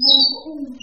뭐,